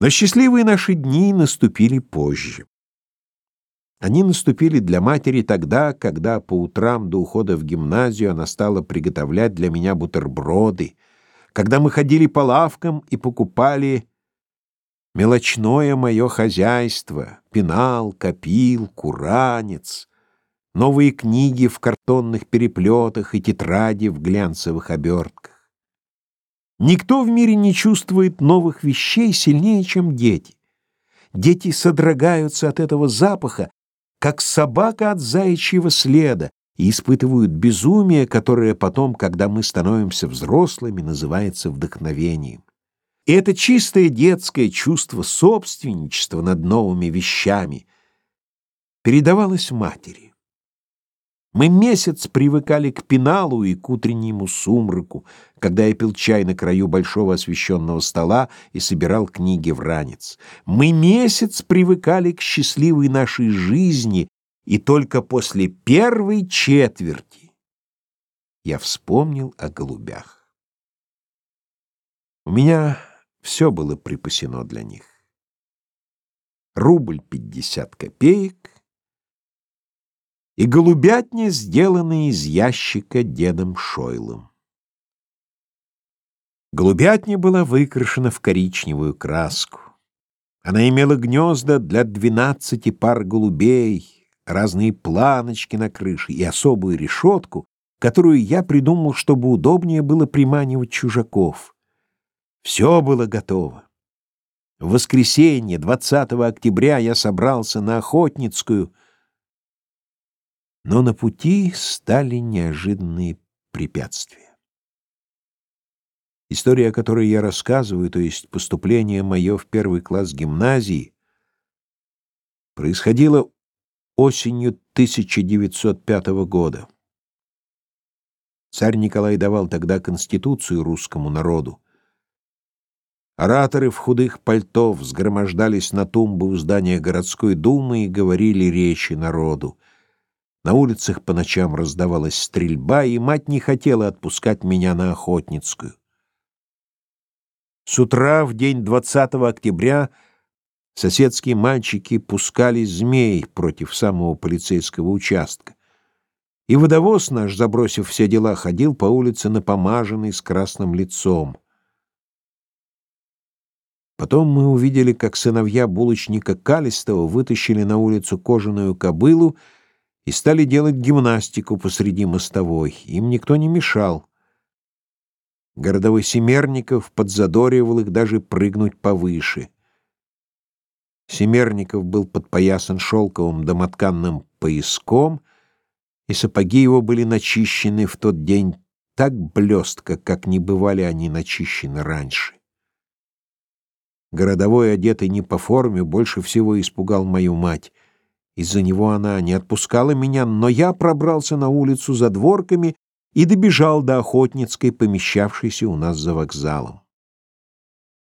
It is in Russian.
Но счастливые наши дни наступили позже. Они наступили для матери тогда, когда по утрам до ухода в гимназию она стала приготовлять для меня бутерброды, когда мы ходили по лавкам и покупали мелочное мое хозяйство, пенал, копил, куранец, новые книги в картонных переплетах и тетради в глянцевых обертках. Никто в мире не чувствует новых вещей сильнее, чем дети. Дети содрогаются от этого запаха, как собака от заячьего следа, и испытывают безумие, которое потом, когда мы становимся взрослыми, называется вдохновением. И это чистое детское чувство собственничества над новыми вещами передавалось матери. Мы месяц привыкали к пеналу и к утреннему сумраку, когда я пил чай на краю большого освещенного стола и собирал книги в ранец. Мы месяц привыкали к счастливой нашей жизни, и только после первой четверти я вспомнил о голубях. У меня все было припасено для них. Рубль пятьдесят копеек — и голубятня, сделанная из ящика дедом Шойлом. Голубятня была выкрашена в коричневую краску. Она имела гнезда для двенадцати пар голубей, разные планочки на крыше и особую решетку, которую я придумал, чтобы удобнее было приманивать чужаков. Все было готово. В воскресенье, 20 октября, я собрался на Охотницкую — но на пути стали неожиданные препятствия. История, о которой я рассказываю, то есть поступление мое в первый класс гимназии, происходило осенью 1905 года. Царь Николай давал тогда конституцию русскому народу. Ораторы в худых пальто взгромождались на тумбы у здания городской думы и говорили речи народу. На улицах по ночам раздавалась стрельба, и мать не хотела отпускать меня на Охотницкую. С утра в день 20 октября соседские мальчики пускали змей против самого полицейского участка. И водовоз наш, забросив все дела, ходил по улице напомаженный с красным лицом. Потом мы увидели, как сыновья булочника Калистова вытащили на улицу кожаную кобылу и стали делать гимнастику посреди мостовой. Им никто не мешал. Городовой Семерников подзадоривал их даже прыгнуть повыше. Семерников был подпоясан шелковым домотканным пояском, и сапоги его были начищены в тот день так блестко, как не бывали они начищены раньше. Городовой, одетый не по форме, больше всего испугал мою мать. Из-за него она не отпускала меня, но я пробрался на улицу за дворками и добежал до Охотницкой, помещавшейся у нас за вокзалом.